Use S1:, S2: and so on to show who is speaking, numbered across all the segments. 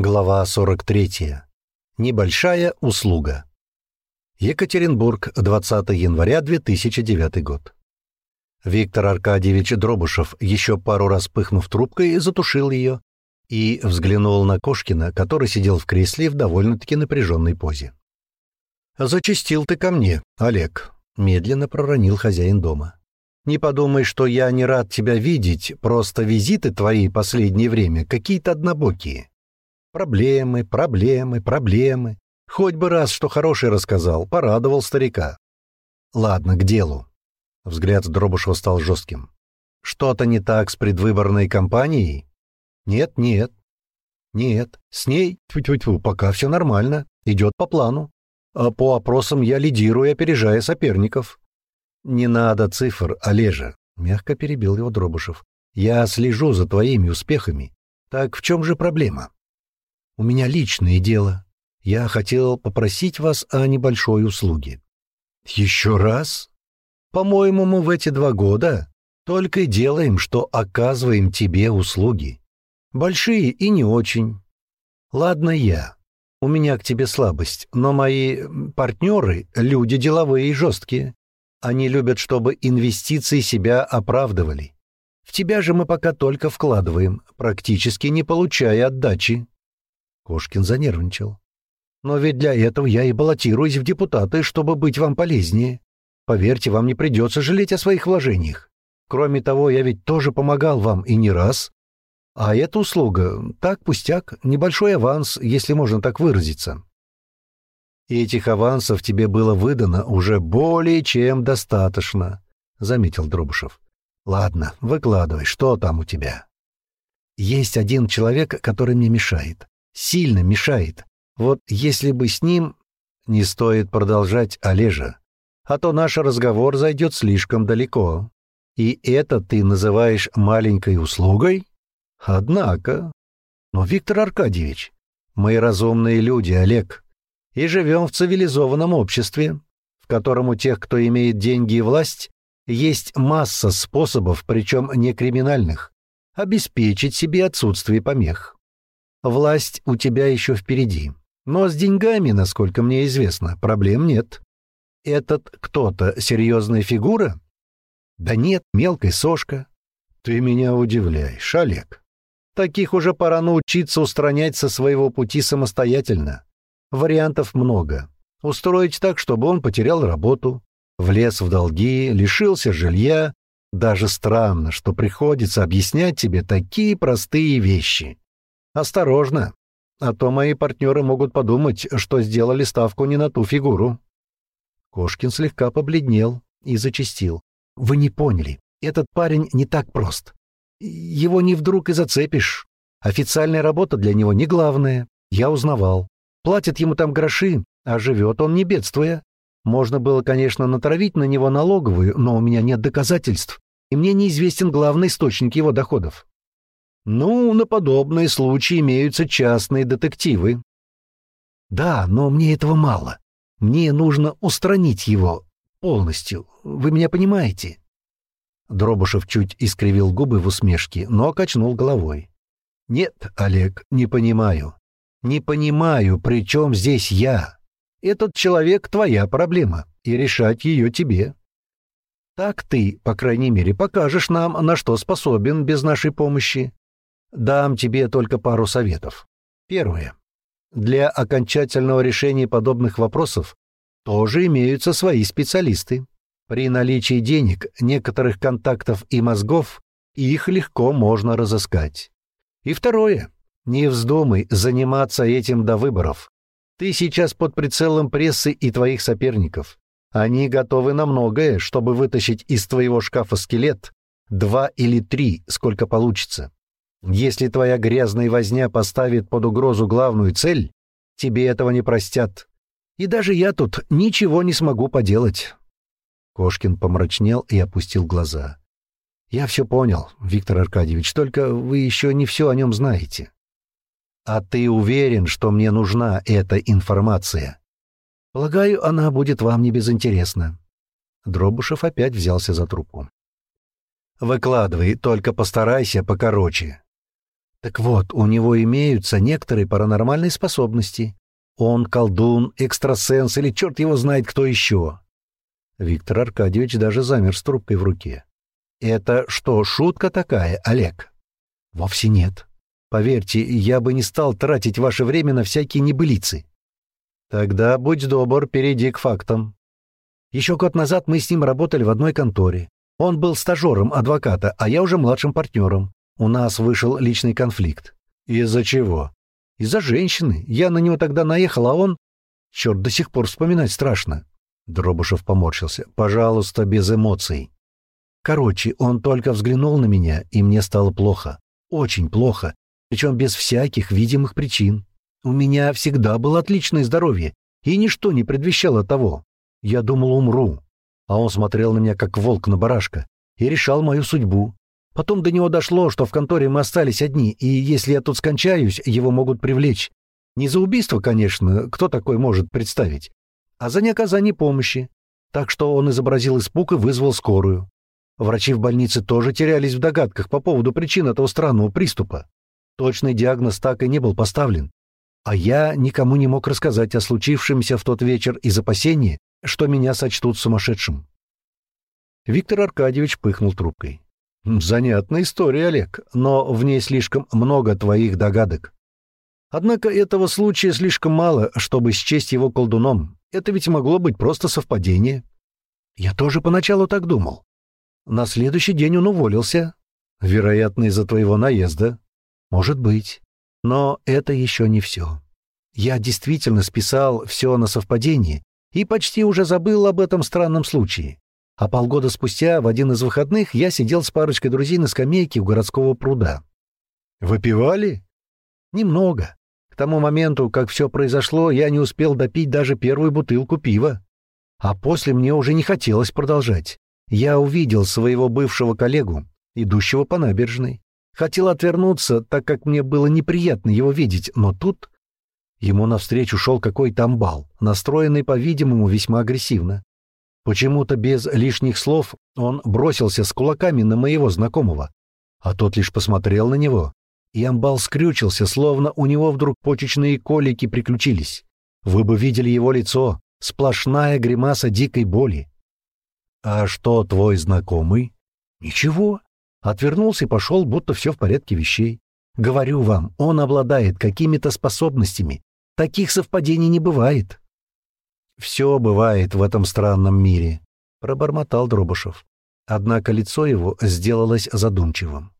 S1: Глава 43. Небольшая услуга. Екатеринбург, 20 января 2009 год. Виктор Аркадьевич Дробышев, еще пару раз пыхнув трубкой, затушил ее и взглянул на Кошкина, который сидел в кресле в довольно-таки напряженной позе. «Зачистил ты ко мне, Олег», — медленно проронил хозяин дома. «Не подумай, что я не рад тебя видеть, просто визиты твои последнее время какие-то однобокие. Проблемы, проблемы, проблемы. Хоть бы раз что хороший рассказал, порадовал старика. Ладно, к делу. Взгляд Дробушева стал жестким. Что-то не так с предвыборной кампанией? Нет, нет. Нет, с ней, тьфу -тьфу -тьфу, пока все нормально, идет по плану. А по опросам я лидирую, опережая соперников. Не надо цифр, Олежа, мягко перебил его Дробушев. Я слежу за твоими успехами. Так в чем же проблема? У меня личное дело. Я хотел попросить вас о небольшой услуге». «Еще раз? По-моему, мы в эти два года только и делаем, что оказываем тебе услуги. Большие и не очень. Ладно я. У меня к тебе слабость, но мои партнеры — люди деловые и жесткие. Они любят, чтобы инвестиции себя оправдывали. В тебя же мы пока только вкладываем, практически не получая отдачи. Кошкин занервничал. «Но ведь для этого я и баллотируюсь в депутаты, чтобы быть вам полезнее. Поверьте, вам не придется жалеть о своих вложениях. Кроме того, я ведь тоже помогал вам и не раз. А эта услуга — так, пустяк, небольшой аванс, если можно так выразиться». И «Этих авансов тебе было выдано уже более чем достаточно», — заметил Дробышев. «Ладно, выкладывай, что там у тебя?» «Есть один человек, который мне мешает сильно мешает. Вот если бы с ним... Не стоит продолжать, Олежа, а то наш разговор зайдет слишком далеко. И это ты называешь маленькой услугой? Однако... Но, Виктор Аркадьевич, мы разумные люди, Олег, и живем в цивилизованном обществе, в котором у тех, кто имеет деньги и власть, есть масса способов, причем не криминальных, обеспечить себе отсутствие помех. Власть у тебя еще впереди. Но с деньгами, насколько мне известно, проблем нет. Этот кто-то серьезная фигура? Да нет, мелкая сошка. Ты меня удивляешь, Олег. Таких уже пора научиться устранять со своего пути самостоятельно. Вариантов много. Устроить так, чтобы он потерял работу, влез в долги, лишился жилья. Даже странно, что приходится объяснять тебе такие простые вещи. Осторожно, а то мои партнеры могут подумать, что сделали ставку не на ту фигуру. Кошкин слегка побледнел и зачастил. Вы не поняли, этот парень не так прост. Его не вдруг и зацепишь. Официальная работа для него не главная. Я узнавал. Платят ему там гроши, а живет он не бедствуя. Можно было, конечно, натравить на него налоговую, но у меня нет доказательств, и мне неизвестен главный источник его доходов. Ну, на подобные случаи имеются частные детективы. Да, но мне этого мало. Мне нужно устранить его полностью. Вы меня понимаете? Дробушев чуть искривил губы в усмешке, но качнул головой. Нет, Олег, не понимаю. Не понимаю, при чем здесь я. Этот человек — твоя проблема, и решать ее тебе. Так ты, по крайней мере, покажешь нам, на что способен без нашей помощи. Дам тебе только пару советов. Первое. Для окончательного решения подобных вопросов тоже имеются свои специалисты. При наличии денег, некоторых контактов и мозгов их легко можно разыскать. И второе. Не вздумай заниматься этим до выборов. Ты сейчас под прицелом прессы и твоих соперников. Они готовы на многое, чтобы вытащить из твоего шкафа скелет, два или три, сколько получится. Если твоя грязная возня поставит под угрозу главную цель, тебе этого не простят. И даже я тут ничего не смогу поделать». Кошкин помрачнел и опустил глаза. «Я все понял, Виктор Аркадьевич, только вы еще не все о нем знаете». «А ты уверен, что мне нужна эта информация?» «Полагаю, она будет вам не безинтересна». Дробушев опять взялся за трубку. «Выкладывай, только постарайся покороче. Так вот, у него имеются некоторые паранормальные способности. Он колдун, экстрасенс или черт его знает кто еще. Виктор Аркадьевич даже замер с трубкой в руке. «Это что, шутка такая, Олег?» «Вовсе нет. Поверьте, я бы не стал тратить ваше время на всякие небылицы». «Тогда, будь добр, перейди к фактам». Еще год назад мы с ним работали в одной конторе. Он был стажером адвоката, а я уже младшим партнером. У нас вышел личный конфликт. Из-за чего? Из-за женщины. Я на него тогда наехал, а он... Черт, до сих пор вспоминать страшно. Дробышев поморщился. Пожалуйста, без эмоций. Короче, он только взглянул на меня, и мне стало плохо. Очень плохо. Причем без всяких видимых причин. У меня всегда было отличное здоровье, и ничто не предвещало того. Я думал, умру. А он смотрел на меня, как волк на барашка, и решал мою судьбу. Потом до него дошло, что в конторе мы остались одни, и если я тут скончаюсь, его могут привлечь. Не за убийство, конечно, кто такой может представить, а за неоказание помощи. Так что он изобразил испуг и вызвал скорую. Врачи в больнице тоже терялись в догадках по поводу причин этого странного приступа. Точный диагноз так и не был поставлен. А я никому не мог рассказать о случившемся в тот вечер из опасения, что меня сочтут сумасшедшим. Виктор Аркадьевич пыхнул трубкой. Занятная история, Олег, но в ней слишком много твоих догадок. Однако этого случая слишком мало, чтобы счесть его колдуном. Это ведь могло быть просто совпадение. Я тоже поначалу так думал. На следующий день он уволился. Вероятно, из-за твоего наезда. Может быть. Но это еще не все. Я действительно списал все на совпадение и почти уже забыл об этом странном случае. А полгода спустя, в один из выходных, я сидел с парочкой друзей на скамейке у городского пруда. «Выпивали?» «Немного. К тому моменту, как все произошло, я не успел допить даже первую бутылку пива. А после мне уже не хотелось продолжать. Я увидел своего бывшего коллегу, идущего по набережной. Хотел отвернуться, так как мне было неприятно его видеть, но тут... Ему навстречу шел какой-то амбал, настроенный, по-видимому, весьма агрессивно. Почему-то без лишних слов он бросился с кулаками на моего знакомого, а тот лишь посмотрел на него, и амбал скрючился, словно у него вдруг почечные колики приключились. Вы бы видели его лицо, сплошная гримаса дикой боли. «А что твой знакомый?» «Ничего». Отвернулся и пошел, будто все в порядке вещей. «Говорю вам, он обладает какими-то способностями. Таких совпадений не бывает». «Все бывает в этом странном мире», — пробормотал Дробышев. Однако лицо его сделалось задумчивым.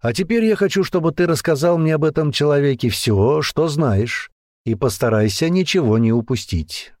S1: «А теперь я хочу, чтобы ты рассказал мне об этом человеке все, что знаешь, и постарайся ничего не упустить.